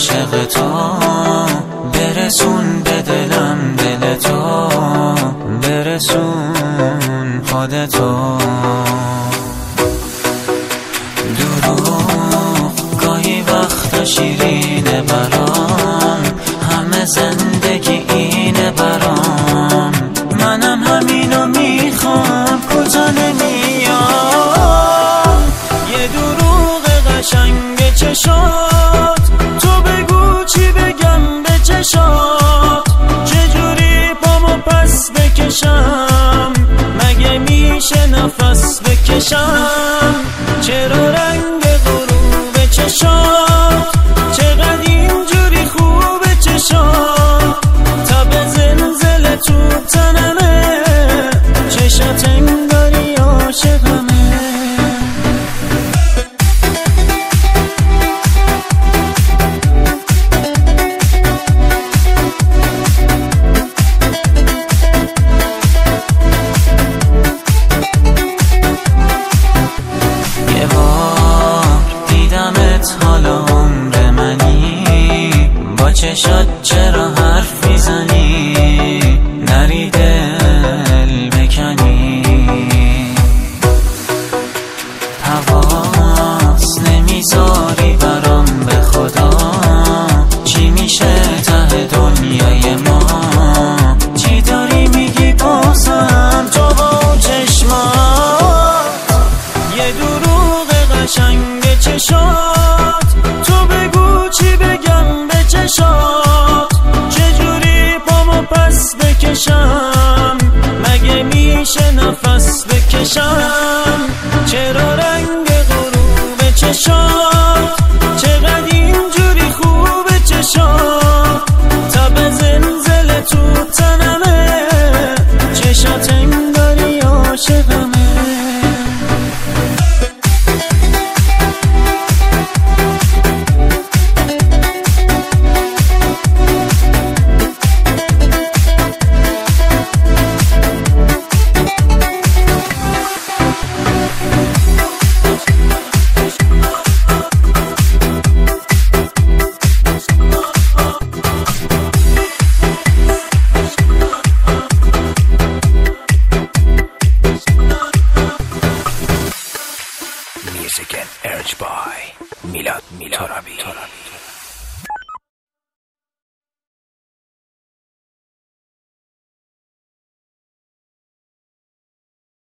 عاشق تو برسون به دلم دل تو برسون خودتو نفس بکشم. چرا شد چرا حرف می‌زنی؟ نریده چشات چه music and urged by Milad Milad Torabi. Torabi.